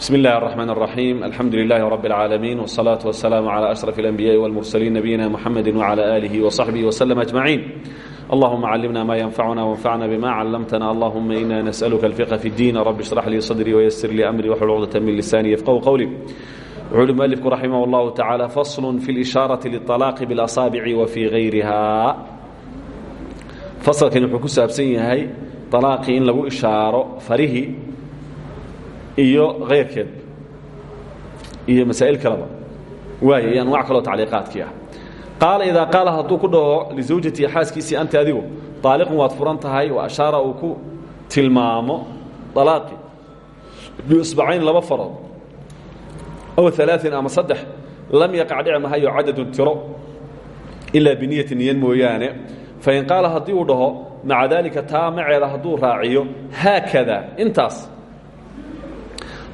بسم الله الرحمن الرحيم الحمد لله رب العالمين والصلاة والسلام على أشرف الأنبياء والمرسلين نبينا محمد وعلى آله وصحبه وسلم أجمعين اللهم علمنا ما ينفعنا وانفعنا بما علمتنا اللهم إنا نسألك الفقه في الدين رب اشرح لي صدري ويسر لي أمري وحل عقدة من لساني يفقه قولي وحول المؤلف رحمه الله تعالى فصل في الإشارة للطلاق بالأصابع وفي غيرها فصل كان يحكو سابسين هاي طلاقي إن لغو إشارة فريه iyo kayrkeed iyo masaa'il kaleba waay anwac kaloo tacliiqaadkii ah. Qaala idaa qaala hadduu ku dhaho lisawjatii xaaskiisii anti adigu daaliqun waad furan tahay wa ashaara uu ku tilmaamo alaaqi biusbacayn laba farood aw alaain ama saddex lam yaqac dhici mahayo cadadun tiro ilaa biniyati niyan mooyaane. Fain qaala haddii uu dhaho maca daalika taa maceeda hadduu raaciyo haakada intaas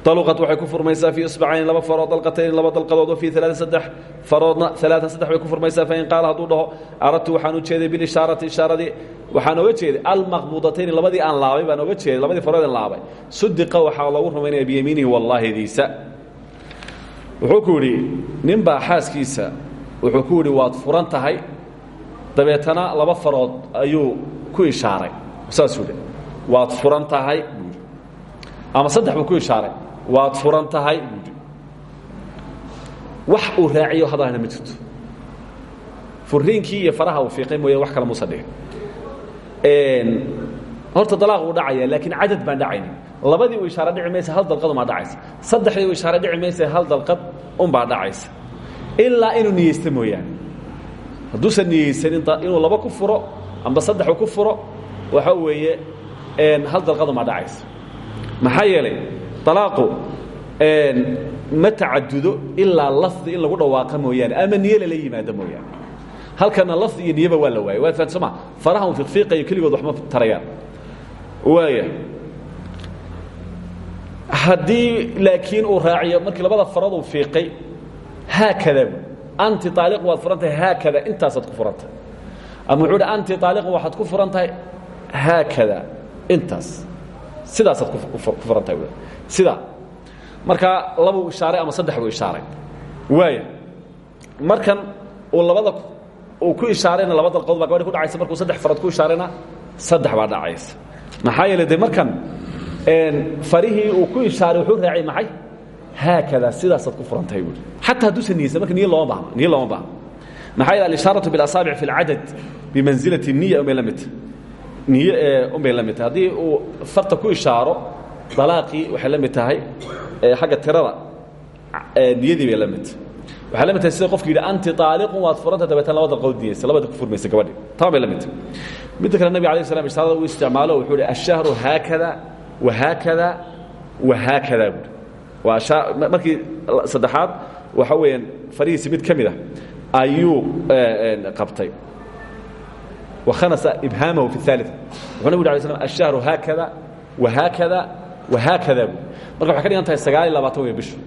taluqat waxay ku furmaysaa fii isbacayn laba faroo dalqatayn laba dalqadood wa fii alaaa saddex faroodna alaaan saddex bay ku furmaysaa fain qaala hadduu dhaho aradtu waxaan u jeeday bilishaarati ishaaradii waxaan oga jeeday almaqbuudatayni labadii aan laabay baan oga jeeday labadii farood aan laabay sudiqa waxaa loogu rumaynaya biyamiinihi wallaahidiisa wuxuu ku yidhi ninbaa xaaskiisa wuxuu ku yidhi waad furan tahay dabeetana laba farood ayuu ku ishaaray saasuu waad furan tahay ama saddex buu ku ishaaray waad furan tahay. Buui wax uu raaciyo hadalna ma jirto. Furiinkii iyo faraha uu fiiqay mooyane wax kale muusa dhigin horta dalaaq uu dhacaya laakiin cadad baan dhacaynin. Labadii uu ishaare dhici maysa hal dalqad umbaa dhacaysa. Saddexdii uu ishaare dhici maysa hal dalqad unbaa dhacaysa. Ilaa inuu niyeysto mooyaane hadduusan niyeysanin inuu laba ku furo amba saddexu ku furo waxa weeye hal dalqad umbaa dhacaysa. Maxaa yeelay alaaqu ma tacadudo ilaa lafdi in lagu dhawaaqa mooyaane. Ama niye lala yimaado mooyaane? Halkana lafdi iyo niyeba waa la waayay waa fahan soma farahan fiiqiiqayo keligood waxma tarayaan. Waaya haddii laakiin uu raaciyo markii labada farood uu fiiqay haakada anti aaliq waad furan tahay haakada intaasaad ku furan tahay ama wuxuu hi anti aaliqan waxaad ku furan tahay haakada intaas sidaasaad ku furantahay sidaa markaa labuu ishaaray ama saddex buu ishaaray waaya markan uu labada uu ku ishaarayna laba dalqood baa gabadhi ku dhacaysa markuu saddex farood ku ishaarayna saddex baa dhacaysa maxaa yeele de markan farihii uu ku ishaaray wuxuu raaciyay maxay haakada sidaasaad ku furantahay buui xataa hadduusan niyeysan marka niyo looma baahno niyo looma baahno maxaa yeele alishaaratu bilasaabic fi اlcadad bimansilati الniya umay la midta niye unbay la mid tahay. Haddii uu farta ku ishaaro dalaaqii waxay la mid tahay xagga tirada niyadii bay la mid tahay. Waxay la mid tahay sida qofku yidhi anti aaliqun waad furanta dabeetana laba dalqood niyeysa labada ku furmaysa gabadhi. Taa bay la mid tahay. Midda kale nabig alay slam ishaarada uu isticmaalo wuxuu hi ashahru haakada wahaakada wahaakada buui waa markii saddexaad waxa weeyaan farihiisi mid ka mid ah ayuu qabtay وخنس إبهامه في الثالثة وxuu نبg عليه سلم الشهر هاكذا وهاكذا وهاكذا bu marka waxay ka dhigan tahay sagaal iyo labaatan wey bishu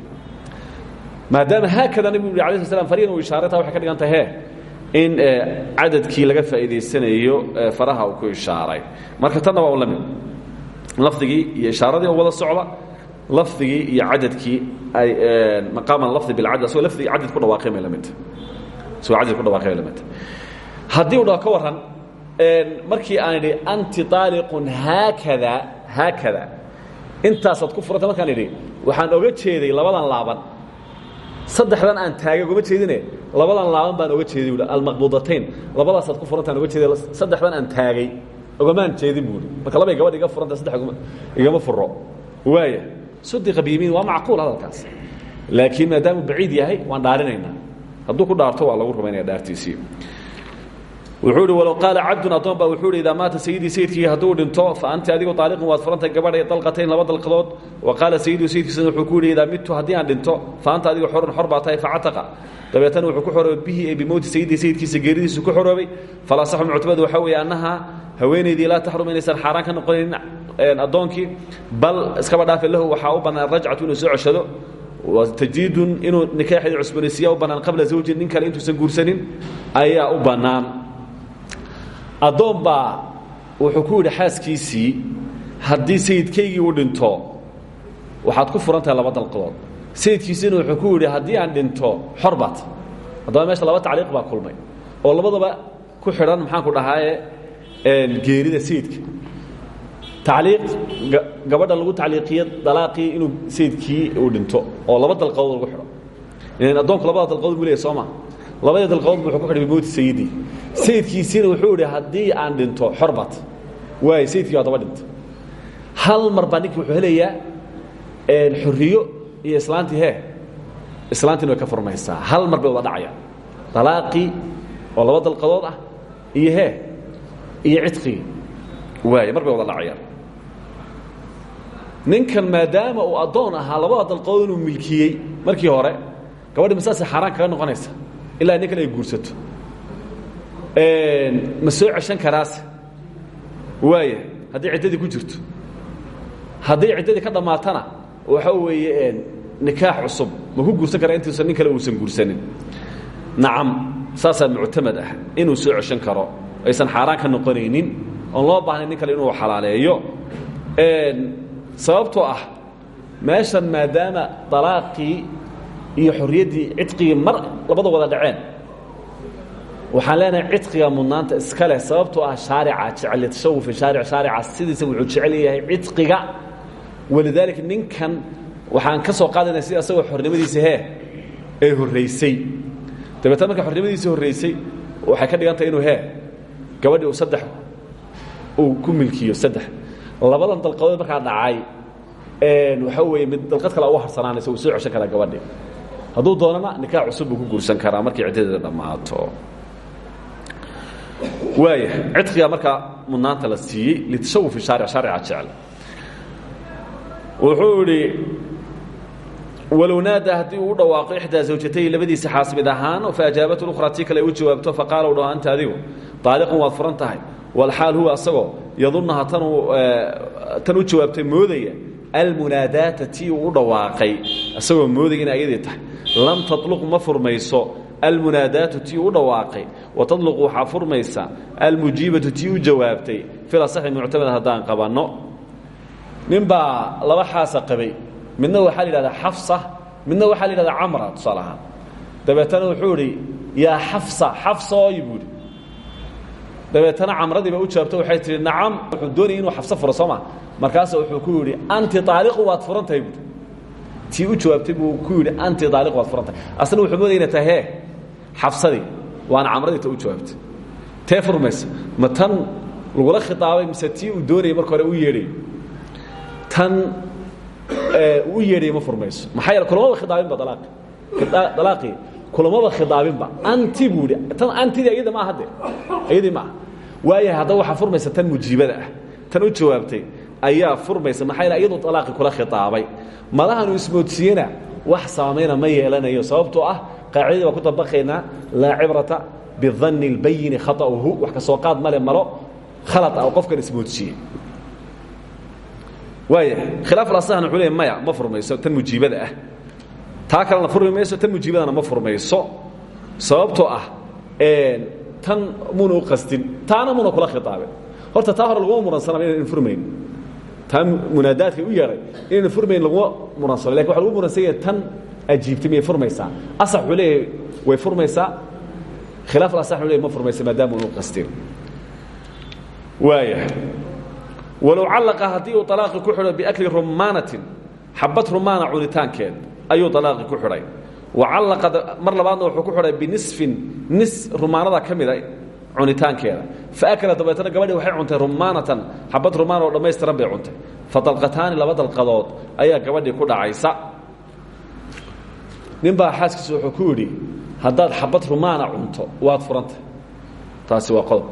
maadaama haakada nabgu ui aليه sلام faryan uu ishaaray ta waxay ka dhigan tahay he in cadadkii laga faa'iidaysanayo faraha uu ku ishaaray marka tanna waa u la mid lafdigii iyo ishaaradii oo wada socda lafdigii iyo cadadkii ay maqaama lafdi bilcadad asagoo lafdigii cadad ku dhawaaqay may la midta isagoo cadad ku dhawaaqay may la midta haddii u dhaho ka warran markii aan idhi anti aaliqun haakada haakada. Intaasaad ku furanta markaan idhi waxaan oga jeeday labadan laaban. Saddexdan aan taagay ogama jeedine. Labadan laaban baan oga jeeday buui almaqbudatayn labadaasaad ku furantaan oga jeeday saddexdan aan taagay ogamaan jeedin buui marka labay gabadh iga furanta saddex igama furo waaya sudiqa biyamiin waa macquul hadalkaas. Laakiin maadaamuu baciid yahay waan dhaarinaynaa hadduu ku dhaarto waa lagu rumaynaya dhaartiisii wuxuu ihi walow qaala cabdun addoon baa wuxuu ihi idaa maata sayidii sayidkii hadduu dhinto fa anti adigu taaliqun waad furantahay gabadhay dalqatayn laba dalqadood. Wa qaala sayiduu sayidkiisana wuxuu ku yidhi idaa midtu haddii aan dhinto fa anta adigu xorun xor baa tahay facataqa dabeetana wuxuu ku xoroobay bihi ee bimowti sayidii sayidkiisa geeridiisu ku xoroobay. Falaasaxu muctabadu waxaa weeye annahaa haweenaydii laa taxrum inaysan xaaraan ka noqonayn addoonkii bal iskaba dhaafe lahu waxaa u bannaan rajcatu inuu soo ceshado tajdiidun inuu nikaaxeeda cusboonaysiiya u bannaan qabla zawjin nin kale intuusan guursanin ayaa u bannaan addoon baa wuxuu ku yidhi xaaskiisii haddii sayidkaygii uu dhinto waxaad ku furan tahay laba dalqadood sayidkiisina wuxuu ku yidhi haddii aan dhinto xor baad. Haddaba meesha laba tacliiq baa kulmay oo labadaba ku xidhan maxaan ku dhahaaye geerida sayidka. Tacliiq gabadhan lagu tacliiqiyo dalaaqii inuu sayidkii uu dhinto oo laba dalqadood lagu xidho. Addoonku labada dalqadood buu leeyahy soo ma labadii dalqadood wuxuu ku xidhay bimowti sayidii sayidkiisiina wuxuu idhi haddii aan dhinto xor baad waayo sayidkii baa daba dhinta hal mar baa ninkii wuxuu helayaa xorriyo iyo islaantii he islaantiina way ka furmaysaa. Hal mar bay wada dhacayaan dalaaqii oo laba dalqadood ah iyo he iyo cidqigii waay mar bay wada dhacayaan. Ninkan maadaama uu addoon ahaa labada dalqadood inuu milkiyey markii hore gabadhi masaasay xaaraan kaga noqonaysa ilaa ninkan ay guursato. Ma soo ceshan karaase waaya haddii ciddadii ku jirto. Haddii ciddadii ka dhammaatana waxa weeye nikaax cusub. Ma ku guursan karaa intuusan nin kale uusan guursanin. Nacam saasaa muctamad ah. Inuu soo ceshan karo aysan xaaraan ka noqonaynin oon loo baahnayn nin kale inuu xalaaleeyo. Sababtoo ah meeshan maadaama dalaaqii iyo xorriyaddii cidqigii mar labada wada dhaceen. Waxaan leenahay cidqiga mudnaanta iska leh sababtoo ah shaarica jecel tashawufi shaaric shaarica sidiisa wuxuu jecel yahay cidqiga. Walidaalika ninkan waxaan ka soo qaadayna sida asagoo xornimadiisa hee ay horraysay dabeetna marka xornimadiisa horraysay waxay ka dhigan tahay inuu hee gabadhii uu saddex uu ku milkiyo saddex. Labadan dalqadood markaa dhacay waxaa weeye mid dalqad kale uga harsanaanaysa uu soo ceshan karaa gabadhii hadduu doonana nikaax cusub buu ku guursan markii ciddadeeda dhammaato. Waaya cidqigaa markaa mudnaanta la siiyey litashawufi shaaric shaarica jecel. Wuxuu idhi walow naada haddii u dhawaaqo ixdaa zawjatay labadiisa xaasmid ahaan faajaabat ukhraa tii kale u jawaabto faqaala u anta adigu aaliqun waad furan tahay. Walxaal huwa asagoo yadunnaha tanuu tan u jawaabtay moodaya almunaadaata tii u dhawaaqay isagoo moodaya inay tahay lam taluq ma furmayso almunaadaatu tii u dhawaaqay wa taluqu waxaa furmaysa almujiibatu tii u jawaabtay filasaxi muctamad haddaan qabanno. Nin baa laba xaasa qabay midna waxaa la yidhahdaa xafsa midna waxaa la yidhahdaa camra tusaale ahaan dabeetana wuxuu idhi yaa xafsa xafsooy buu idhi. Dabeetana camradii ba u jawaabto waxay tihi nacam wuxuu doonayay inuu xafso furo soo ma. Markaasa wuxuu ku yidhi anti aaliqu waad furan tahay buui tii u jawaabtay buu ku yidhi anti aaliqu waad furan tahay asna wuxuu moodaya inay tahay hee xafsadii waana camradii ta u jawaabtay. Tee furmaysa ma tan lagula khitaabay mise tii uu doonayay marka hore u yeedhay? Tan u yeedhay ma furmayso. Maxaa yeele kulamaba khidaabinba dalaaqi. Dalaaqii kulamaba khidaabinba anti buu idhi tan antidii iyada maaha de iyadii maaha waayahay haddaba waxaa furmaysa tan mujiibada ah. Tan u jawaabtay ayaa furmaysa maxaa yeele iyadu dalaaqi kula khitaabay. Madahanu ismoodsiiyena wax saamayna ma yeelanayo sababtoo ah qaacidadii baa ku dabaqaynaa laa cibrata bidanni اlbayini khaطa'uhu wax ka soo qaad male malo khalad ah oo qofkan ismoodsiiyey waaya khilaaf alasahna wuxuu leey maya ma furmayso tan mujiibada ah. Taa kalena furmi mayso tan mujiibadana ma furmayso. Sababtoo ah tan muna u qastin taana muna kula khitaabin horta taa hore laguma muransanaba inaynan furmayn taa munaadaadka u yeedhay inaynan furmayn laguma muransano laakiin waxa lagu muransan yahay tan ajiibtay miyay furmaysaa? Asax wuxuu leeyahay way furmaysaa? Khilaaf asax wuxuu leeyahay ma furmaysa maadaama unu qastin waaya walow callaqa haddii uu alaaqi ku xidho biakli rumaanatin xabad rumaana cunitaankeed ayuu alaaqi ku xidhay. Wa callaqa mar labaadna wuxuu ku xidhay binisfin nis rumaanada ka mida cunitaankeeda. Faakala dabeetana gabadhii waxay cuntay rumaanatan xabad rumaan oo dhammaystiran bay cuntay. Fadalqataani laba dalqadood ayaa gabadhii ku dhacaysa. Nin baa xaaskiisa wuxuu ku yidhi haddaad xabad rumaana cunto waad furantay. Taasi waa qodob.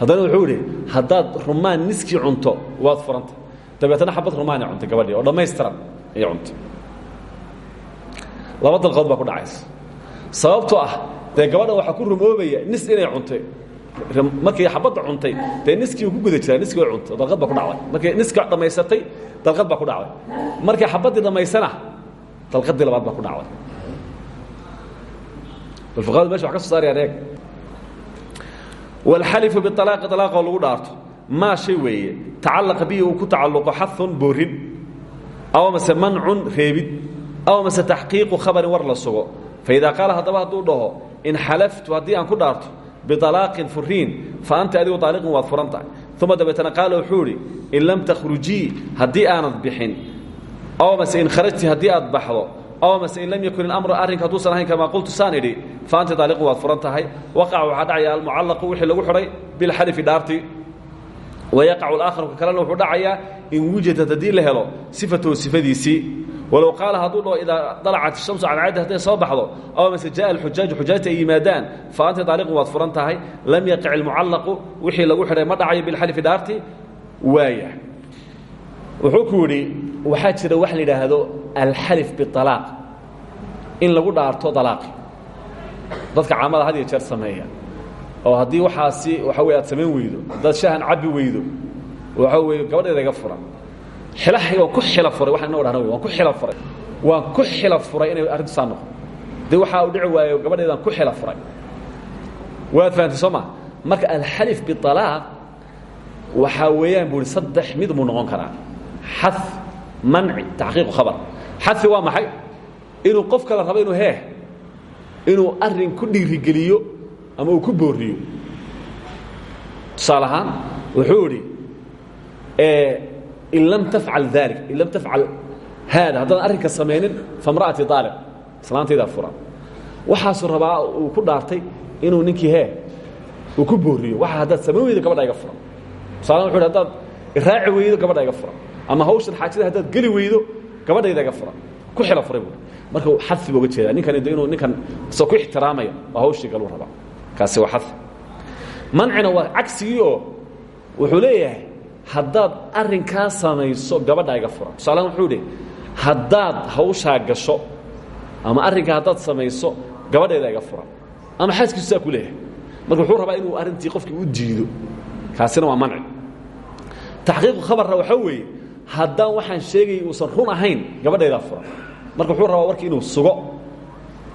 Haddana wuxuu idhi haddaad rumaan niskii cunto waad furantay. Dabeetana xabad rumaanay cuntay gabadhii oo dhammaystiran ayay cuntay. Laba dalqadood baa ku dhacaysa. Sababtoo ah dee gabadha waxaa ku rumoobaya nis inay cuntay markii xabadda cuntay dee niskii ku guda jiraa niskii way cuntay dalqad baa ku dhacday. Markay niska dhammaysatay dalqad baa ku dhacday. Markii xabaddii dhammaysana dalqadii labaad baa ku dhacday. Bal fuqahadu meesha wax ka soo saarayaan eeg wاlxalifu bialaaqi alaaqoo lagu dhaarto. Maa shay weeye tacallaqa bihi uu ku tacalluqo xaun boorin aw mase mancun reebid aw mase taxqiiqu khabarin war la sugo. Faidaa qaala haddaba hadduu dhaho in xalaftu haddii aan ku dhaarto bialaaqin furiin fa anta adigu aaliqin waad furan tahay uma dabeetana qaala wuxuu idhi in lam takhrujii haddii aanad bixin aw mase in kharajti haddii aad baxdo aw mase in lam yakun ilamru arrinka hadduusan ahayn kamaa qultu saan idhi fa anta aaliqin waad furan tahay waqaca waxaa dhacaya almucallaqu wixii lagu xidhay bilxalifi dhaartii wayaقacu اaakharu ka kalena wuxuu dhacayaa in wujadat haddii la helo sifatahu sifadiisii walow qaala hadduu dhaho idaa dalacat shamsu cadcaddi hadday soo baxdo aw mase jaءa alxujaaju xujaajta ay yimaadaan fa anta daaliqun waad furan tahay lam yaqic ilmucallaqu wixii lagu xidhay ma dhacayo bilxalifi dhaarti waaya wuxuu ku yidhi waxaa jira wax la yidhaahdo alxalif bialaaq in lagu dhaarto alaaqi dadka caamada had iyo jeer sameeya oo haddii waxaasi waxa wey aad samayn weydo haddaad shahan cabbi weydo waxa weye gabadheeda iga furan waan ku xila furay waxaan inoo dhahna waan ku xila furay. Waan ku xila furay inay arrintu saa noqo dee waxaa u dhici waayo gabadheedaan ku xila furay. Waad fahamtay soo ma? Marka alxalif bialaaq waxaa weeyaan bu ihi saddex mid buu noqon karaa. Xad manci taxqiiqu khabar. Xadi waa maxay? Inuu qof kale rabo inuu hee inuu arrin ku dhiirigeliyo ama uu ku booriyo tusaale ahaan wuxuu idhi in lam tafcal dalik in lam tafcal haada haddaan arrinka samaynin famra'ati aaliq islaantaydaa furan waxaasuu rabaa uu ku dhaartay inuu ninkii hee uu ku booriyo waxa haddaad samayn weydo gabadha iga furan tusaala wuxu hi hadaad iraaci weydo gabadha iga furan ama hawshan xaajada haddaad geli weydo gabadhayda iga furan ku xila furay buui marka xadfi ba uga jeedaa ninkan inuu ninkan isoo ku ixtiraamaya oo hawshii galuu rabaa kaasi waa xad mancina waa cagsigii oo wuxuu leeyahay haddaad arrinkaa samayso gabadha iga furan. Tusaalahan wuxuu idhi haddaad hawshaa gasho ama arrinkaa haddaad samayso gabadheeda iga furan. Ama xaaskiisu saa ku leeyahay. Marka wuxuu rabaa inuu arrintii qofkii u diido kaasina waa manci. Taxqiiqu khabarna waxaa weeye haddaan waxaan sheegayay uusan run ahayn gabadhaydaa furan. Marka wuxuu rabaa warkii inuu sugo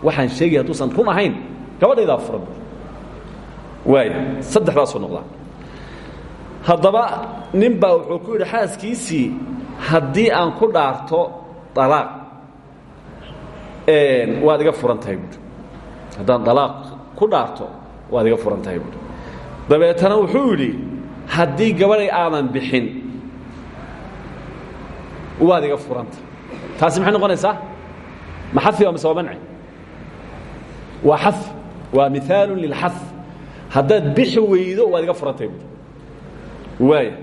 waxaan sheegaya hadduusan run ahayn gabadhaydaa furan. Waaya saddexdaasuu noqdaa haddaba nin baa wuxuu ku yidhi xaaskiisii haddii aan ku dhaarto alaaq waad iga furan tahay buui haddaan alaaq ku dhaarto waad iga furan tahay buui dabeetana wuxuu yidhi haddii gabadhay aadan bixin waad iga furanta taasi maxay noqonaysaa? Ma xafi waa mise waa manci? Waa xaf waa miaalu lilxaf haddaad bixi weydo waad iga furantay buui waaya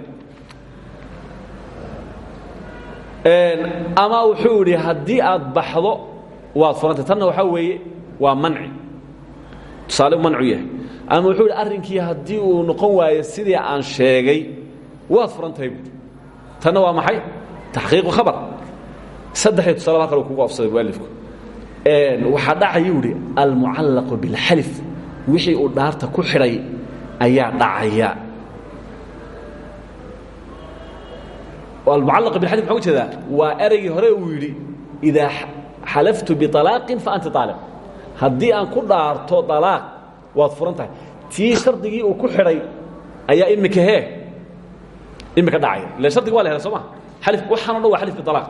ama wuxuu idhi haddii aad baxdo waad furantay. Tanna waxaa weeye waa manci. Tusaale mancu yahay. Ama wuxuu idhi arrinkii haddii uu noqon waayo sidii aan sheegay waad furantahay buui tanna waa maxay? Taxqiiqu khabar. Saddexdii tusaale halkan uu kugu afsaday mualifku waxaa dhacayuu idhi almucallaqu bilxalif. Wixii uu dhaarta ku xidhay ayaa dhacaya almucallaqa bilxalif maxaa u jeedaa waa ereygii hore uu yidhi idaa xalaftu bialaaqin fa anti aaliq haddii aan ku dhaarto alaaq waad furan tahay. Tii shardigii uu ku xidhay ayaa imika hee imika dhacaya. Ila shardiga waa la helay soo ma ali waxaano dhan waa xalif bialaaq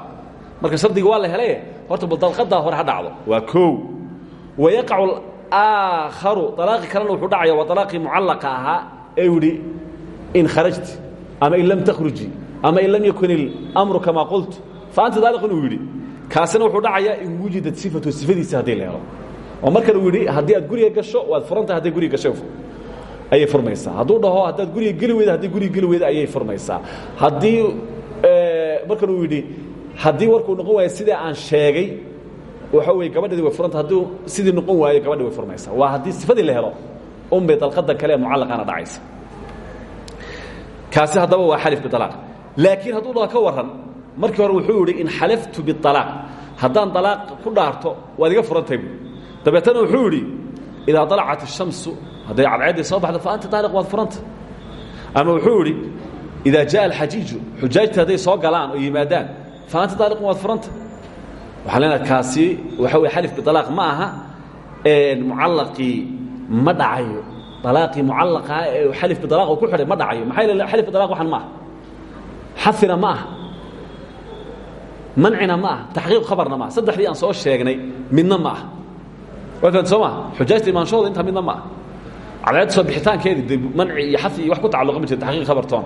marka shardiga waa la helaye horta bal dalqadaa hore ha dhacdo. Waa koow. Wayaقacu aakharu alaaqi kalena wuxuu dhacaya waa alaaqii mucallaqa ahaa ee u idhi in kharajti ama in lam takhruji ama in lam yakun اlamru kama qult fa anta daaliqun uu yidhi. Kaasina wuxuu dhacayaa in wujidat sifatu sifadiisa haddii la oo markan uu yidhi haddii aad guriga gasho waad furantahay hadday guriga gasho ayay furmaysaa. Hadduu dhaho haddaad guriga geli weyda haddii guriga geli weyda ayay furmaysaa. Haddii markan uu yidhi haddii warkuu noqon waayo sidii aan sheegay waxa weye gabadheedi way furanta hadduu sidii noqon waayo gabadhi way furmaysaa. Waa haddii sifadii la helo unbay dalqada kale ee dhacaysa. Kaasi haddaba waa xalif bialaaq laakiin hadduu dhaho ka warran markii hore wuxuu yidhi in xalaftu bialaaq haddaan dalaaq ku dhaarto waad iga furantahay bu dabeetana wuxuu yidhi idaa dalacat الshamsu hadday cadceeddii soo baxdo fa anta daaliq waad furanta ama wuxuu yidhi idaa jaءa alxajiiju xujaajta hadday soo galaan oo yimaadaan fa anta daaliqun waad furanta waxaa leenaha kaasi waxa weye xalif bialaaq ma aha mucallaqii ma dhacayo alaaqii mucallaqaa ee xalif bialaaq uu ku xidhay ma dhacayo maxaa yeele xalif bialaq waxan ma aha xafina ma aha mancina ma ah taxqiiq khabarna maaha saddexdii aan soo sheegnay midna ma ah. Waa fahamti soo maa xujaajta imaanshahooda intaa midna ma ah. Cadceedda soo bixitaankeedii de manci iyo xafi iyo wax ku tacalluqa ma jiro taxqiiq khabartoon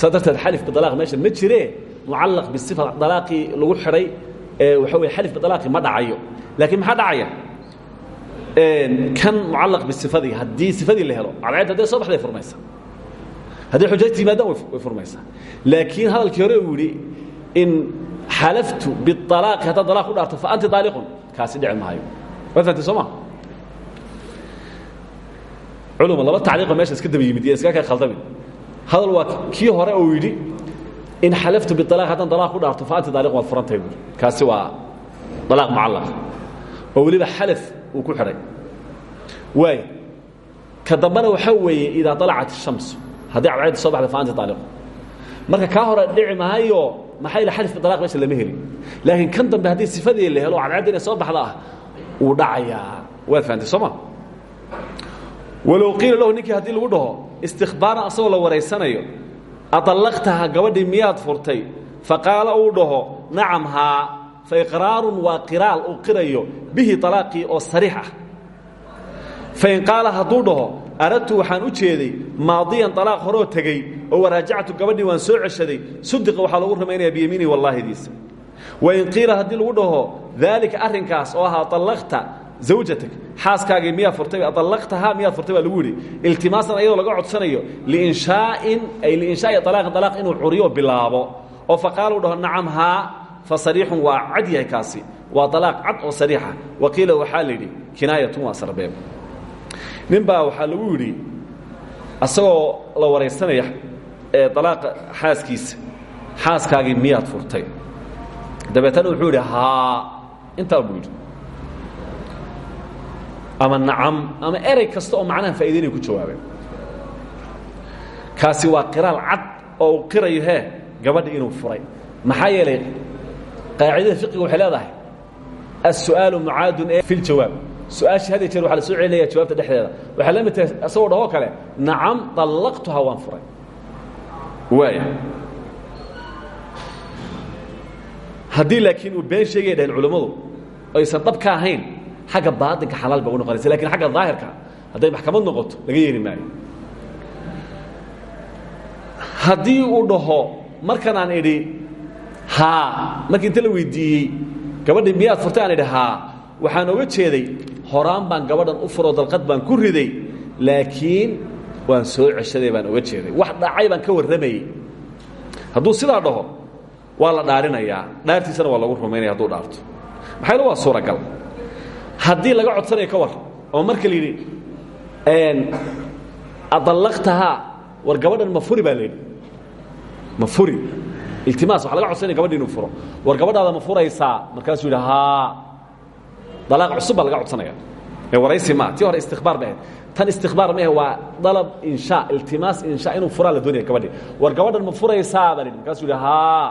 saa darteed xalif bidalaaq meeshan ma jiree mucallaq bisifa dalaaqii lagu xidhay ee waxa weye xalif bidalaaqi ma dhacayo. Laakiin maxaa dhacaya? Kan mucallaq bisifadii haddii sifadii la helo cadceed hadday soo baxday furmaysa hadday xujaajta yimaadaan way furmaysaa. Laakiin hadalkii hore uu yidhi in xalaftu bialaaqi haddaad dalaaq ku dhaarto fa anti daaliqun. Kaasi dhici maayo. Waad fahamtay soo ma? Culuma laba tacliiqoo meesha iska daba yimid iyo iska ka khaldamin hadal waa kii hore uu yidhi in xalaftu bialaaq haddaan dalaaq ku dhaarto fa anti daaliqun waad furantahay buuri kaasi waa dalaaq mucallaq. Oo weliba xalaf uu ku xidhay waay ka dambena waxaa weeye idaa alacat الshamsu haddii cadceedda soo baxda fa anti daaliqun marka kaa hore dhici maayo maxaa yidhi xalif bialaaq meesha lama helin laakiin kan dambe haddii sifadii la helo cadceedda inay soo baxda wuu dhacayaa waad fahamtay soo ma walow qiila lahu ninkii haddii lagu dhaho istikbaaran asagoo la waraysanayo adallaqtaha gabadhii miyaad furtay faqaala uu dhaho nacam haa fa iqraarun waa qiraal uu qirayo bihi alaaqii oo sariix ah fain qaala hadduu dhaho aradtu waxaan u jeeday maadiyan alaaq horoo tegey oo waraajactu gabadhii waan soo ceshaday sudiqa waxaa lagu rumaynaya biyamiinihi wallaahidiisa wain qiila haddii lagu dhaho daalika arrinkaas oo ahaa allaqta zawjatak xaaskaagii miyaa furtay adallaqtahaa miyaad furtay baa lagu yidhi iltimaasan ayadoo laga codsanayo liinshaain ay liinshaai alaaqin alaaq inuu curiyo bilaabo. Oo u dhaho nacam haa fa sariixun waa cad yahay kaasi waa oo sariixa. Wa qiila waxaa la yidhi kinaayatun waa sarbeeb nin baa lagu yidhi asagoo la waraysanaya alaaqa xaaskiisa xaaskaagii miyaad furtay? Dabeetana wuxuu yidhi haa intaa buu ama nacam ama erey kasta oo macnaha faa'idaynay ku jawaabeen. Kaasi waa qiraal cad oo uu qirayo gabadha inuu furay. Maxaa yeelay qaacidada fiqiga waxay leedahay as-su'aalu mucaadun ee fi ljawaab su'aashii had jeer waa la soo celinaya jawaabta dhexdeeda waxay la mid tahay asagoo dhahoo kale nacam طallaqtuha waan furay waaya haddii laakiin uu been sheegaya dhaheen culammadu aysan dhab ka ahayn xagga baaطinka xalaal ba u noqonaysa laakiin xagga daahirka hadday maxkamad noqoto laga yeeli maayo haddii uu dhaho markan aan idhi haa markii inta la weydiiyey gabadhii miyaad furtay aan idhi haa waxaan oga jeeday horaan baan gabadhan u furoo dalqad baan ku riday laakiin waan soo ceshaday baan oga jeeday. Wax dhacay baan ka warramayey hadduu sidaa dhaho waa la dhaarinayaa dhaartiisana waa lagu rumaynaya hadduu dhaarto. Maxayna waa suuragal. Haddii laga codsanayo ka war oo marka la yidhi adallaqtahaa war gabadhan ma furi baa la yidhi. Ma furi. Iltimaas waxa laga codsanaya gabadhi inuu furo. War gabadhaada ma furaysaa. Markaasuu yidhi haa dalaaq cusub baa laga codsanaya ee waraysi maa tii hore istikbaar bay ahayd tan istikbaar maahe waa dalab insha iltimaas insha inuu furaa la doonaya gabadhi war gabadhan ma furaysaa baa la yidhi markaasuu yidhi haa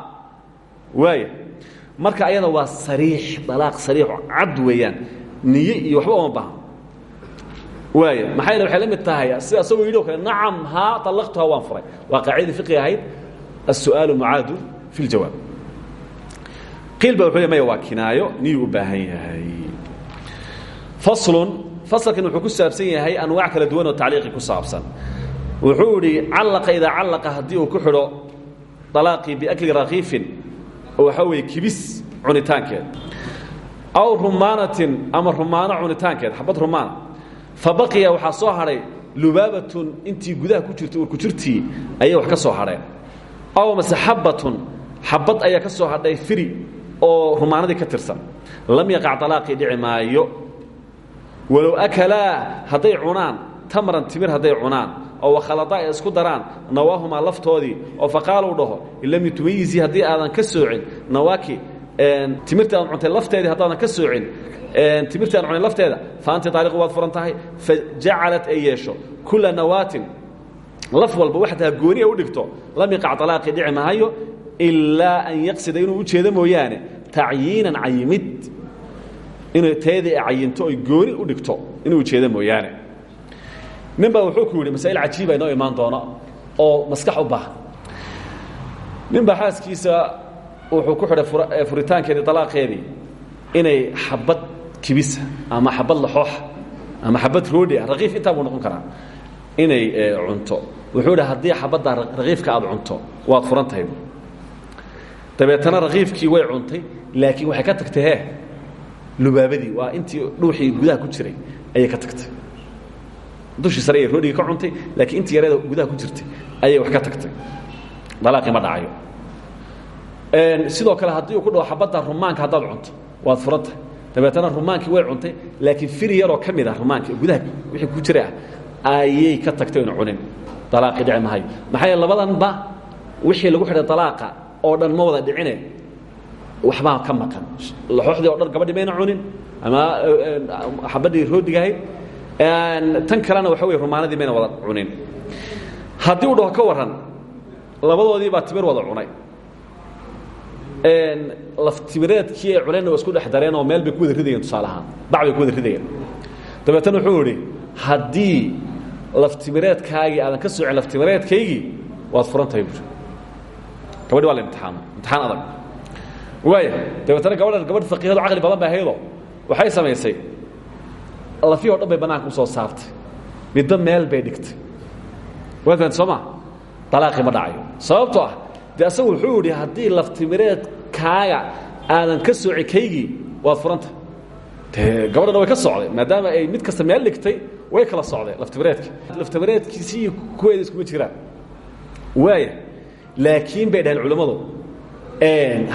waaya marka ayada waa sariix dalaaq sariixo cad weeyaan niye iyo waxba uma baahan waaya maxaa yeele waxay la mid tahay sida asagoo yidhi o kale nacam haa طallaqtuha waan furay waa qaacidadii fiqiga ahayd الsu'aalu mucaadu fi اljawaab qiil ba wuxuu le maya waa kinaayo niyuu u baahan yahay faslun fasalkan wuxuu ku saabsan yahay anwaac kala duwan oo tacliiqi ku saabsan. Wuxuu idhi callaqa idaa callaqa haddii uu ku xidho dalaaqii biakli rakiifin oo waxaa weeye kibis cunitaankeed aw rumaanatin ama rumaano cunitaankeed. Xabad rumaana fa baqiya waxaa soo hadhay lubaabatun intii gudaha ku jirtay urkujirtii ayay wax ka soo hadheen. Aw mase xabbatun xabad ayaa ka soo hadhay firi oo rumaanadii ka tirsan. Lam yaqac dalaaqii dhici maayo walow akalaa hadday cunaan tamran timir hadday cunaan oo wakhalada ay isku daraan nawaahumaa laftoodii oo faqaaluu dhaho in lam yutumayizii haddii aadan ka soocin nawaaki timirta aad cuntay lafteedii haddaadan ka soocin timirta aan cunin lafteeda fa anti taaliqu waad furan tahay fa jacalat laf walba waxdaa gooni u dhigto lam yaqac alaaqii dhici an yaqsida u jeedo mooyaane tacyiinan cayimid inay ay cayinto oy gooni u dhigto inuu ujeedo mooyaane. Nin baa wuxuu ku yidhi masaa'il cajiiba inoo imaan doono oo maskax u baahan nin baa xaaskiisa wuxuu ku xidhay furitaankeedii alaaqeedii inay xabad kibisa ama xabad laxooxa ama xabad roodhi ah rakiif intaa buu noqon karaa. Inay cunto. Wuxuu idhi haddii xabadda rakiifka aad cunto waad furan tahay dabeetana rakiifkii way cuntay laakiin waxay ka tagtay he lubaabadii waa intii dhuuxii gudaha ku jiray ayay ka tagtay. Dushii sare ay roodhigii ka cuntay laakiin intii yareeda gudaha ku jirtay ayay wax ka tagtay. Dalaaqii ma dhacayo sidoo kale haddii uu ku dhaho xabadda rumaanka haddaad cunto waad furantahay dabeetana rumaankii way cuntay laakiin firi yaroo ka mid ah rumaanki gudaha wixii ku jira ah ayay ka tagtay oyna cunin. Dalaaqii dhici mahayo maxaa yeele labadanba wixii lagu xidhay dalaaqa oo dhan ma wada dhicine waxbaa ka maqan laxooxdii o dhan gabadhi mayna cunin ama xabaddii roodigahayd tan kalena waxa wey rumaanadii mayna wada cunin. Haddii uu dhaho ka warran labadoodii baa timir wada cunay. Laftimireedkii ay cuneenna waa isku dhex dareen oo meel bay ku wada ridayeen tusaale ahaan bac bay ku wada ridayeen. Dabeetana wuxuu idhi haddii laftimireedkaagii aadan ka soocin laftimireedkaygii waad furan tahay buuri gabadhi waa la imtixaano imtixaan adag waaya dabeetana gabadhan gabadh faqiihadu caqli badan bay ahaydoo waxay samaysay. Lafihii o dhan bay bannaanka u soo saartay. Midba meel bay dhigtay. Waad fahanti soo ma? Dalaaqii ma dhacayo sababtoo ah de asagu wuxuu idhi haddii laftimireedkaaga aadan ka sooci kaygii waad furanta. De gabadhana way ka socday maadaama ay mid kasta meel dhigtay way kala socdeen laftimireedki laftimireedkiisii kuweeda iskuma jiraan. Waaya laakiin bay dhaheen culammadu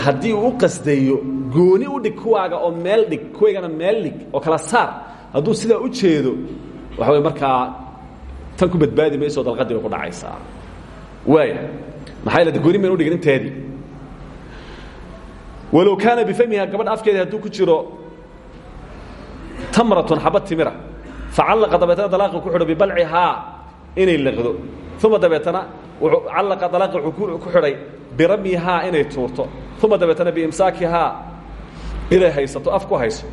haddii uu qasdayo gooni u dhig kuwaaga oo meel dhig kuwaygana meel dhig oo kala saar hadduu sidaa u jeedo waxa way markaa tan ku badbaadi mayso dalqadii bay ku dhacaysaa. Waaya maxaa yeel gooni mayn udhigin inteedii. Walow kaana bifamiha gabadh afkeedii hadduu ku jiro tamratun xabad timira facallaqa dabeetana dalaaqi ku xidho bibalcihaa inay liqdo. Uma dabeetana callaqa dalaaqi wuxuu ku xidhay biramyihaa inay tuurto uma dabeetana biimsaakihaa inay haysato af ku hayso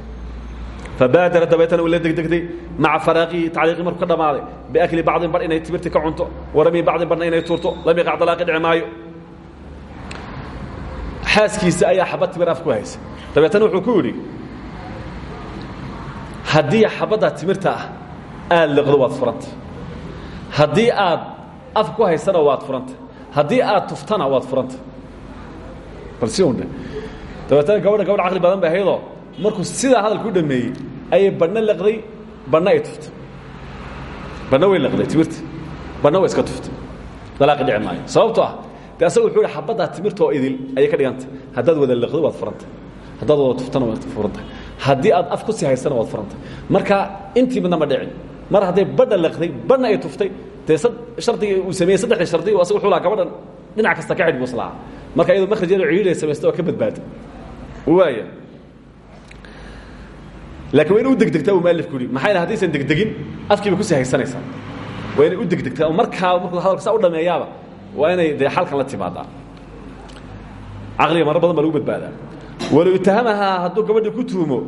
fabaadara dabeetana uu la degdegtay maca faraaqihi tacliiqii markuu ka dhammaaday biakli bacdin bar inay timirti ka cunto warami bacdin barna inay tuurto lam yaqac dalaaqi dhici maayo. Xaaskiisa ayaa xabad timir af ku haysa. Dabeetana wuxuu ku yidhi haddii xabadda timirta ah aad liqdo waad furanta haddii aad af ku haysana waad furanta haddii aad tuftana waad furanta bal si undhe dabeetana gabadha gabadh caqli badan bay ahaydoo markuu sidaa hadalku dhameeyey ayay badhna liqday badhna ay tuftay. Badhna way liqday timirta badhna way iska tuftay. Dalaaqi dhici maayo. Sababtoo ah de asaga wuxuu hi xabaddaa timirta oo idil ayay ka dhigantay. Haddaad wada liqdo waad furantay. Haddaad wada tuftana waad furantahay haddii aad af ku sii haysana waad furantay. Marka intii midna ma dhicin. Mar hadday badha liqday badhna ay tuftay dee shardigii uu sameeyey saddexdii shardi asaga wuxuu lahaa gabadhan dhinac kasta ka xidh buu islahaa marka iyadoo makhrajeedu cihiidhay samaystay waa ka badbaaday waaya laakiin waa inay u degdegtaa buu mualifku yihi maxaa yidhi haddaysan degdegin afkii bay ku sii haysanaysaa waa inay u degdegtaa oo markaa markuu hadalka saa u dhameeyaaba waa inay dee xalkan la timaadaa caqliga maro badan baa lagu badbaadaa. Walow itahamahaa hadduu gabadhi ku tuumo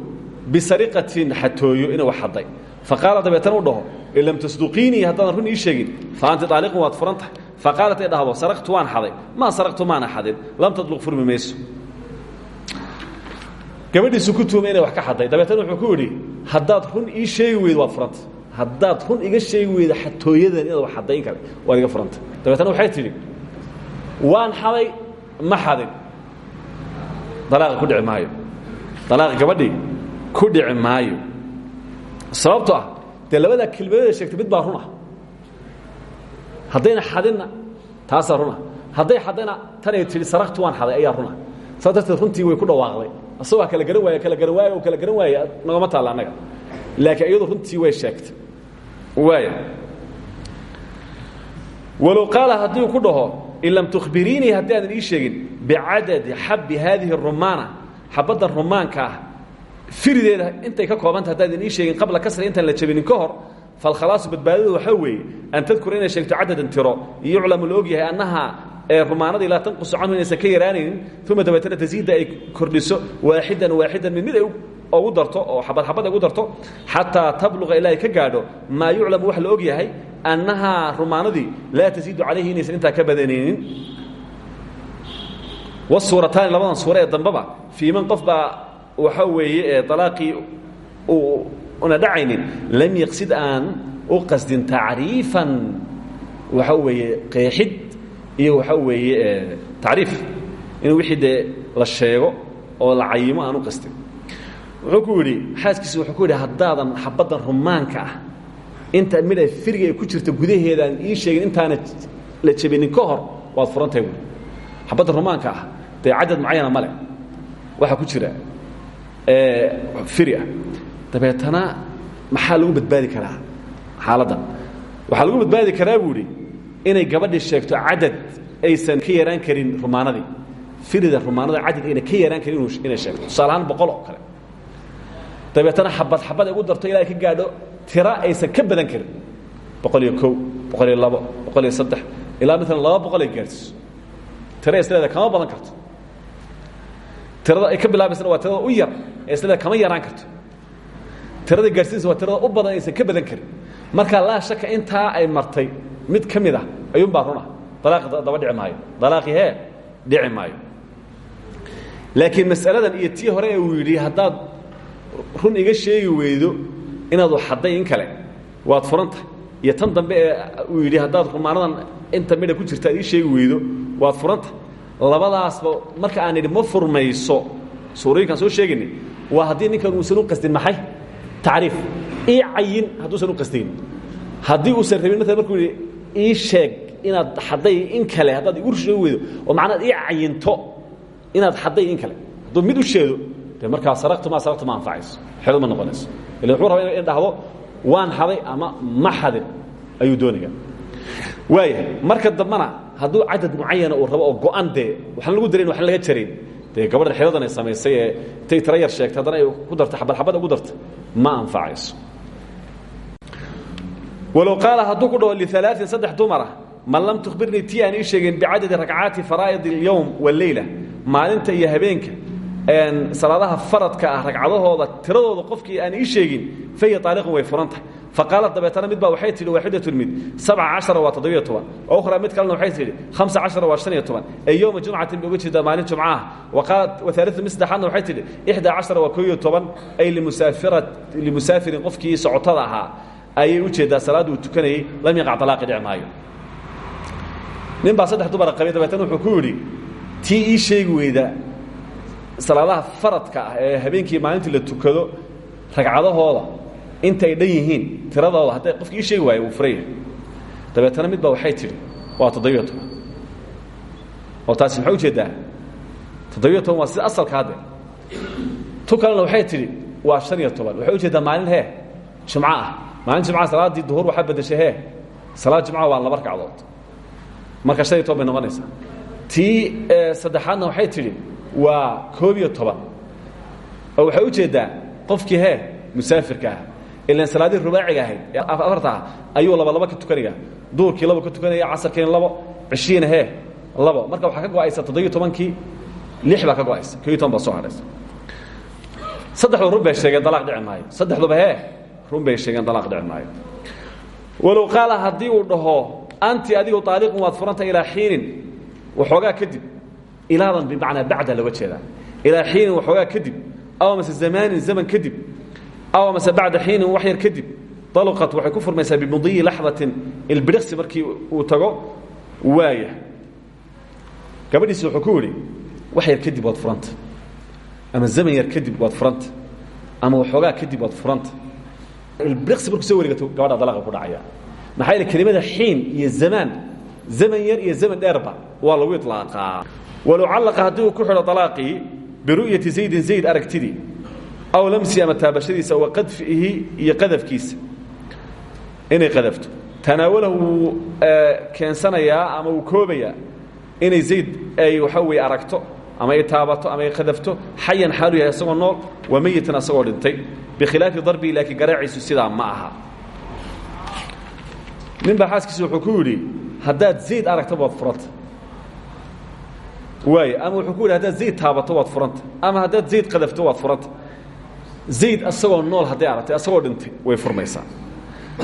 bisariqatin xatooyo inuu xaday faqaala dabeetana u dhaho in lam tasduqiinii haddaadan run ii sheegin fa anti aaliqun waad furan tahay faqaalat ay dhahdo saraqtu waan xaday maa saraqtu maana xadin lam tadluq furmi mayso gabadhiisu ku tuumay inay wax ka xaday dabeetana wuxuu ku yidhi haddaad run ii sheegi weydo waad furanta haddaad run iga sheegi weydo xatooyadan inaad wax xadayn kale waad iga furanta dabeetana waxay tidhi waan xaday ma xadin dalaaqi ku dhici maayo dalaaqi gabadhii ku dhici maayo sababto ah dee labadaa kelmadoda sheegtay mid baa run ah haddayna xadinna taasaa run ah hadday xadayna tanay tihi saraqtu waan xaday ayaa run ah saas darteed runtii way ku dhawaaqday. Asagoo kala garan waaya kala garan waaya oo kala garan waaya nagama taalla annaga. Laakiin iyadu runtii way sheegtay. Waaya. Walow qaala haddii ku dhaho in lam tukhbiriinii haddii aadan ii sheegin bicadadi xabbi haadihi rumaana xabaddan rumaanka ah firideeda intay ka koobanta haddaadan ii sheegin qabla kasri intaan la jabinin ka hor falkhalaasu badbaadadu waxaa weeye an tadkura inay sheegto cadadan tiro. Yuclamu la og yahay annaha rumaanadii laa tanqusu canhu inaysan ka yaraanaynin uma dabeetana tasiida ay kordhiso waaxidan waaxidan mid mid ay ugu darto oo xabad xabad ugu darto xataa tabluqa ilaa ay ka gaadho. Maa yuclamu wax la og yahay annahaa rumaanadii laa tasiidu calayhi inaysan intaa ka badanaynin. Wasuurataani labadan suure ee dambeba fii man qof baa waxa weeye alaaqii una dhacaynin lam yaqsid aan u qasdin tacriifan waxa weeye qeexid iyo waxa weeye tacriif in wixii dee la sheego oo la cayimo aan u qasdin. Wuxuu ku yidhi xaaskiisu wuxuu ku yidhi haddaadan xabaddan rumaanka ah inta midha firiga ay ku jirta gudaheedaan ii sheegin intaana la jabinin ka hor waad furantahay buui xabadda rumaanka ah dee cadad mucayana male waxaa ku jira firi ah dabeetana maxaa lagu badbaadi karaa xaaladdan? Waxaa lagu badbaadi karaa buu idhi inay gabadhii sheegto cadad aysan ka yaraan karin rumaanadii. Firida rumaanada cadad ayna ka yaraan karin inay sheegto. Tusaale ahaan boqol oo kale. Dabeetana xabad xabad ay ugu darto ilaa ay ka gaadho tira aysan ka badan karin. Boqol iyo kow boqol iyo labo boqol iyo saddex ilaa maalan laba boqol ay gaadhsiiso tira isleeda kama badan karto tirada ay ka bilaabaysana waa tirada u yar ee isleeda kama yaraan karto. Tirada gaadhsiinaysa waa tirada u badan aysan ka badan karin. Marka laa shaka intaa ay martay mid ka mid ah ayuunbaa runa. Dalaaqi daba dhici maayo. Dalaaqi hee dhici maayo. Laakiin mas'aladan iyo tii hore ee uu yidhi haddaad run iga sheegi weydo inaad waxadday in kale waad furanta iyo tan dambe ee uu yidhi haddaad rumaanadan inta midha ku jirta aad ii sheegi weydo waad furanta labadaasba marka aan idhi ma furmayso. Suurooyinkaan soo sheegaynay waa haddii ninkan uusan u qasdin maxay? Tacriif. Ii cayin hadduusan u qasdayn haddii uusan rabin maala markuu yidhi ii sheeg inaad xadday in kale haddaad igu sheegi weydo oo macnaad ii cayinto inaad xadday in kale. Hadduu mid u sheedo de markaa saraqtu ma saraqtu ma anfacayso. Xeelad ma noqonayso. Ila wuxuu rabaa in dhahdo waan xaday ama ma xadin ayuu doonaya waaya marka dambana hadduu cadad mucayana uu rabo oo go-an dee waxaan lagu darayn waxaan laga jarayn dee gabadha xeeladan ay samaysay ee intay tira yar sheegtay haddana ay ku darta xabad xabad ugu darta. Ma anfacayso. Walow qaala hadduu ku dhaho lialaain saddex dumara man lam tukhbirnii tii aan ii sheegin bicadadi rakcaati faraa'id اlyowm wاleyla maalinta iyo habeenka salaadaha faradka ah ragcadahooda tiradooda qofkii aan ii sheegin fahiya aaliqun way furantahay faqaalat dabeetana mid baa waxay tidhi waaxidatun mid sabca cashara waa toddobiyo toban. Ukhraa mid kalena waxay tidhi hamsa cashara waa shan iyo toban. Ee yowma jumcatin bay uga jeedaa maalin jumcaha. Waqaalat waaalita mid saddexaadna waxay tidhi ixdaa cashara waa koo iyo toban ay limusaafirin qofkii socotada ahaa ayay u jeedaa. Salaadda uu tukanayey lam yaqac alaaqi dhici maayo. Nin baa saddex dumara qabay dabeetana wuxuu ku yidhi tii ii sheegi weyda salaadaha faradka ah ee habeenkii maalintii la tukado ragcadahooda inta ay dhan yihiin tiradooda hadday qofki ii sheegi waayo wuu furan yahay dabeetana mid baa waxay tidhi waa toddobiyo toban oo taasi maxay ujeeddaa toddobiyo toban waa sida asalka hadde tu kalena waxay tidhi waa shan iyo toban. Waxay ujeeddaa maalin hee jimco ah. Maalin jimcaha salaaddii duhur waxaa beddeshay hee salaad jimcaha waa laba ragcadood. Marka shan iyo toban bay noqonaysaa. Tii saddexaadna waxay tidhi waa koob iyo toban. Oo waxay u jeeddaa qofkii hee musaafirka ah ilan salaadii rubaaciga ahayd ee afarta ah ayuu laba laba ka tukanaya duurkii labo ka tukanaya casarkiina labo cishiina hee labo marka waxaa ka go'aysa toddobiyo tobankii lix baa ka go'aysa koo iyo toban baa soo hadhaysa saddexdu run bay sheegeen dalaaq dhici maayo saddexduba hee run bay sheegeen dalaaq dhici maayo walow qaala haddii uu dhaho anti adigu aaliqun waad furanta ilaa xiinin waxoogaa kadib ilaadan bimacnaa bacda looga jeedaa ilaa xiinin waxoogaa kadib aw mase zamaanin zaman kadib aw mase bacda xiinin wax yar kadib daluqat waxay ku furmaysaa bimudiyi laxdatin ilbiriqsi markii uu tago waaya gabadhiisi wuxuu ku yidhi wax yar kadib waad furanta ama zaman yar kadib waad furanta ama waxoogaa kadib waad furanta ilbiriqsi markuu soo wareegato gabadha dalaqa ku dhacaya. Maxaa yeele kelimada xiin iyo zamaan zaman yar iyo zaman dheerba waa lagu ilaaqaa walow callaqa haddii uu ku xidho alaaqii biru'yati zaydin zayd aragtidii aw lamsi ama taabashadiisa wa qadfihi iyo qadafkiisa inay qadafto tanaawalahu wuu keensanayaa ama uu koobayaa inay zayd ay waxa weye aragto ama ay taabato ama ay qadafto xayan xaalu yahay asagoo nool wa meyitan asagoo dhintay bikhilaafi darbii laakiin garaaciisu sidaa ma aha nin baa xaaskiisa wuxuu ku yidhi haddaad zayd aragto waad furanta waay ama wuxuu ku yidhi haddaad zayd taabato waad furanta ama haddaad zayd qadafto waad furanta zayd asagoo nool hadday aragtay asagoo dhintay way furmaysaa.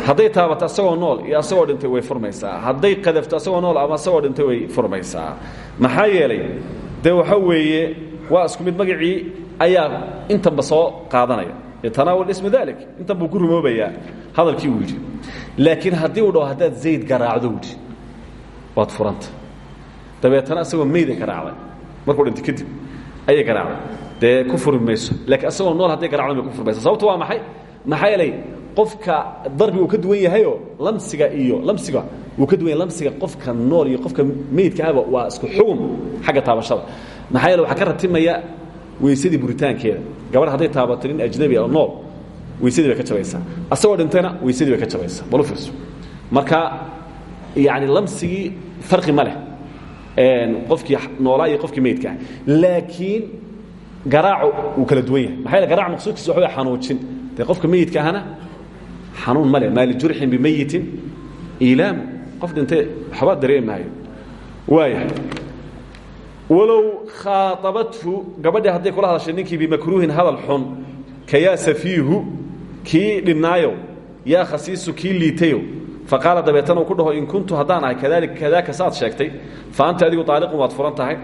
Hadday taabato asagoo nool iyo asagoo dhintay way furmaysaa. Hadday qadafto asagoo nool ama asagoo dhintay way furmaysaa. Maxaa yeelay? Dee waxa weeye waa isku mid magacii ayaa intanba soo qaadanaya. Yatanaawal ismu dalik intan buu ku rumoobayaa hadalkii uu yidhi. Laakiin haddii uu dhaho haddaad zayd garaacdo yidhi waad furanta. Dabeetana isagoo meyday garaacday markuu dhintay kadib ayay garaacday dee ku furi mayso laakiin isagoo nool hadday garacdo bay ku furi mayso sababto waa maxay? Maxaa yeelay qofka darbi uu ka duwan yahayoo lamsiga iyo lamsiga wuu ka duwan yahay lamsiga qofka nool iyo qofka meydka ahba waa isku xugum xagga taabashada. Maxaa yeele waxaa ka ratimaya weysadii buritaankeeda. Gabadh hadday taabato nin ajnabi oo nool weysadii bay ka jabaysaa. Asagoo dhintayna weysadii bay ka jabaysaa. Balu fiirso. Marka yani lamsigii farqi ma leh. Qofkii noolaa iyo qofkii meydka ah. Laakiin garaacu wuu kala duwan yahay. Maxaa yeele garac maqsuudkiisa waxa way xanuujin. Dee qofka meyidka ahana xanuun ma leh. Maa lijurxin bimeyitin iilaamu qof dhintay waxba dareemi maayo. Waaya walow khaaطabathu gabadhii hadday kula hadashay ninkii bimakruuhin hadal xun ka yaa safiihu kii dhinnaayow yaa khasiisu kii liitayow faqaala dabeetana uu ku dhaho in kuntu haddaan ahay kadalika kadaaka saad sheegtay fa anta adigu taaliqun waad furan tahay.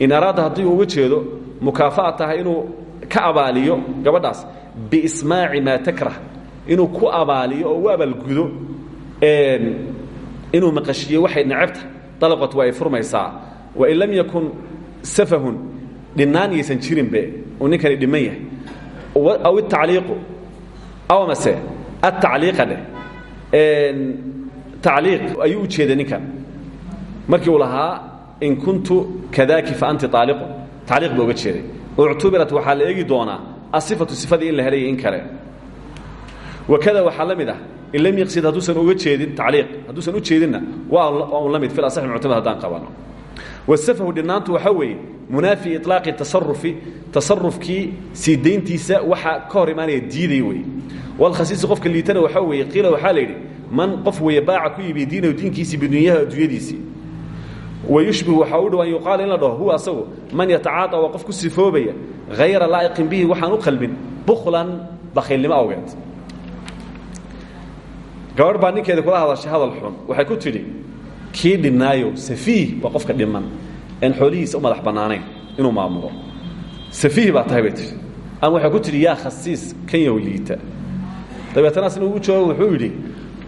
In araada haddii uga jeedo mukaafa'a tahay inuu ka abaaliyo gabadhaas biismaaci maa takrah inuu ku abaaliyo oo u abaalgudo inuu maqashiyo waxay necabta dalaqat waa ay furmaysaa. Wain lam yakun safahun dhinnaan yaysan jirinbe uu ninkani dhiman yahay. Aw itacliiqu aw mase atacliiqa dheh tacliiq ayuu u jeeday ninkan. Markii uu lahaa in kuntu kadaaki fa anti aaliqun tacliiq buu oga jeeday. Uctubirat waxaa la eegi doonaa asifatu sifadii in la helaya in kale. Wakada waxaa la mid ah in lam yaqsid hadduusan uga jeedin tacliiq hadduusan u jeedinna waa un la mid fi asaxi muctamad haddaan qabano wasafhu dhinaantu waxaa weeye munaafi ilaaqi tasarufi tasarufkii sii dayntiisa waxa ka hor imaanaya diiday wey walkhasiisi qofka liitana waxaa weeye qiila waxaa la yidhi man qof weeye baaca ku iibiya diinahu diinkiisii bidunyaha adduunyadiisii wayushbihu waxaa u dhow an yuqaala in la dhaho huwa asagu man yatacaada waa qof ku sifoobaya hayra laa'iqin bihi waxaan u qalbin bukhlan bakhaylnimo awgeed gabadh baa ninkeeda kula hadashay hadal xun waxay ku tidhi kii dhinnaayo safiih waa qofka dhiman aan xoolihiisa u madax bannaanayn inuu maamulo safiih baa tahay bay tihi ama waxay ku tidhi yaa khasiis kan yaw liita dabeetana asna ugu jawaabe wuxuu yidhi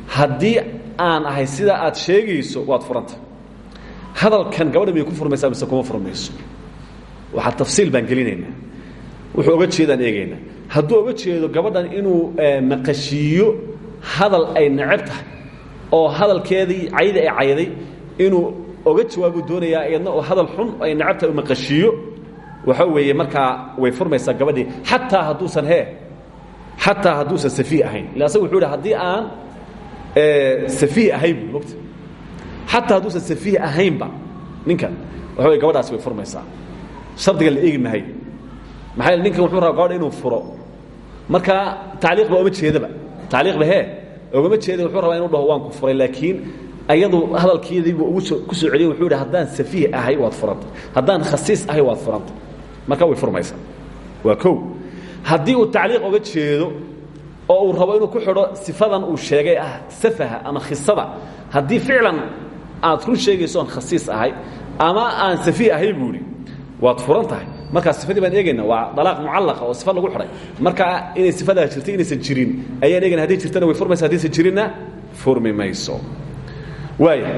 haddii aan ahay sidaa aad sheegayso waad furanta hadalkan gabadha miyay ku furmaysaa mise kuma furmayso? Waxaa tafsiil baan gelinaynaa. Wuxuu oga jeedaan eegaynaa hadduu oga jeedo gabadhan inuu maqashiiyo hadal ay necab tahay oo hadalkeedii cayda ay cayday inuu oga jawaabuu doonayaa iyadna oo hadal xun ay necab tahay u maqashiiyo waxa weeye markaa way furmaysaa gabadhii. Xataa hadduusan hee xataa hadduusan safiih ahayn. Illa asaga wuxuu yidhi haddii aan safiih ahayn bu xataa hadduusan safiih ahaynba ninkan wey gabadhaasi way furmaysaa. Shardigan la eegi mahay. Maxaa yeel ninkan wuxuu rabaa gabadha inuu furo. Marka tacliiq ba oma jeedaba. Tacliiqba hee ogama jeeda wuxuu rabaa inuu dhaho waan ku furay laakiin ayadu hadalkeediibuu ugu ku soo celiyey wuxuu yidhi haddaan safiih ahay waad furanta haddaan khasiis ahay waad furanta marka way furmaysaa. Waa kow. Haddii uu tacliiq oga jeedo oo uu rabo inuu ku xidho sifadan uu sheegay ah safaha ama khisada haddii ficlan aad run sheegayso oon khasiis ahay ama aan safiih ahay buu idhi waad furan tahay. Markaa sifadii baan eegayna waa dalaaq mucallaqa oo sifa lagu xidhay marka inay sifadaa jirtay inaysan jirin ayaan eegayna hadday jirtana way furmaysa haddaysan jirinna furmi mayso. Waaya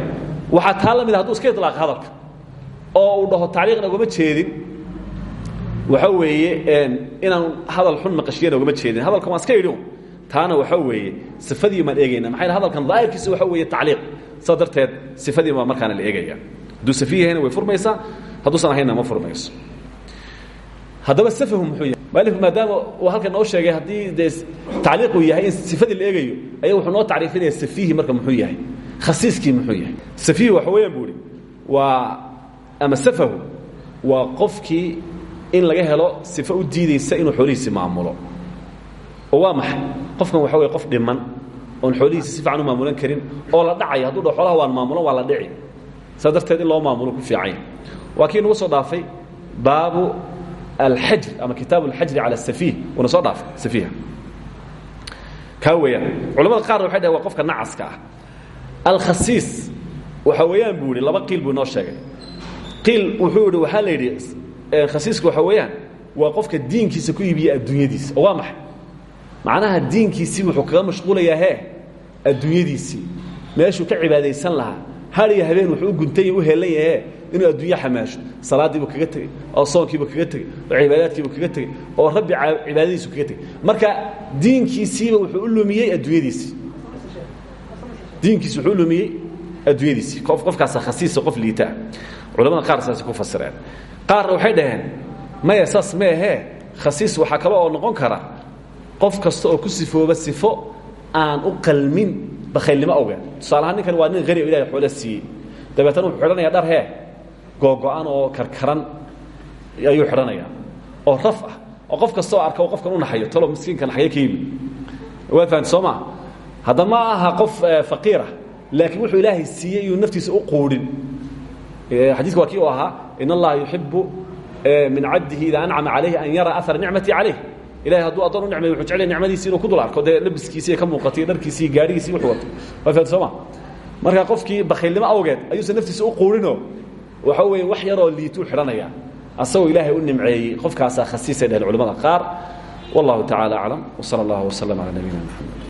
waxaa taa la mid a haduu iska iطlaaqa hadalka oo uu dhaho tacliiqna ugama jeedin. Waxa weeye inaan hadal xun maqashiyana ugama jeedin. Hadalkan waan iska idhi taana waxa weeye sifadii baan eegayna maxaa hadalkan daahirkiisa waxa weeye tacliiq saa darteed sifadii baa markaana la eegaya. Hadduu safiih yahayna way furmaysaa hadduusan ahaynna ma furmayso. Haddaba safhu muxuu yahay mualifku maadaama uu halkan noo sheegay haddii dee tacliiq uu yahay in sifadii la eegayo ayaa wuxuu noo tacriifinaya safiihi marka muxuu yahay khasiiskii muxuu yahay. Safiihi waxa weeyaan bu ihi waa ama safahu waa qofkii in laga helo sifo u diidaysa inuu xoolihiisi maamulo. Oo waa maxay? Qofkan waxa weye qof dhiman oon xoolihiisi si fiican u maamulan karin oo la dhacaya hadduu dha xoolaha waan maamulan waa la dhici. Saa darteed in loo maamulo ku fiicanya waa kii nagu soo dhaafay baabu alxajr ama kitaab alxajri cala safiih uuna soo dhaafay safiiha. Kaa weeyaan culamada qaarna waxay dhahen waa qofka nacaska ah. Alkhasiis waxa weeyaan buu ihi laba qiil buu inoo sheegay. Qiil wuxuu idhi waxaa la yidhi khasiiska waxa weeyaan waa qofka diinkiisa ku iibiya adduunyadiisa. Oo waa maxay? Macnaha diinkiisii wuxuu kaga mashquulayaa he adduunyadiisii meeshuu ka cibaadaysan lahaa. Har iyo habeen wuxuu guntay u heelan yahe inuu adduunye xamaasho. Salaadiibuu kaga tegey oo soonkiibuu kaga tegey oo cibaadaadkiibuu kaga tegey oo rabbi cibaadadiisu kaga tegey. Marka diinkiisiiba wuxuu u lumiyey adduunyadiisii diinkiisi wuxuu u lumiyey qof qofkaasa khasiisa qof liitaa culamada qaar saasay ku fasireen. Qaarna waxay dhaheen maya saas ma ahee? Khasiis waxaa kale oo noqon kara. Qof kasta oo ku sifooba sifo aan u qalmin bakhaylnimo awgeed. Tusaalahaan ninkan waa nin hani o ilahay xoolo siiyey. Dabeetana wuxuu xidhanaya dhar hee googo-an oo karkaran ayuu xidhanaya oo raf ah oo qof kasta oo arka qofkan u naxayo talo miskiinkan xagee ka yimi waa fahamti soo maa hadda ma aha qof faqiirah laakiin wuxuu ilaahay siiyey iyuu naftiisa u quudhin xadiiska waa kii u ahaa in allaha yuxibu min cabdihi ida ancama calayhi an yara ahara nicmatii calayh ilahay hadduu addoon u nicmay wuxuu jeclaya nicmadiisi inuu ku dul arko. Dee labiskiisii ka muuqatay dharkiisii gaadhigiisii wuxuu wato waa fahamti soo ma? Marka qofkii bakhaylnimo awgeed ayuusan naftiisa u quudhinoo waxa weeye wax yaroo liituu xidhanaya. Asagoo ilaahay u nimceeyey qofkaasaa khasiisay dhaheen culamada qaar. Wallahu tacaala aclam wsala allah waslama calaa nabiyina mxamed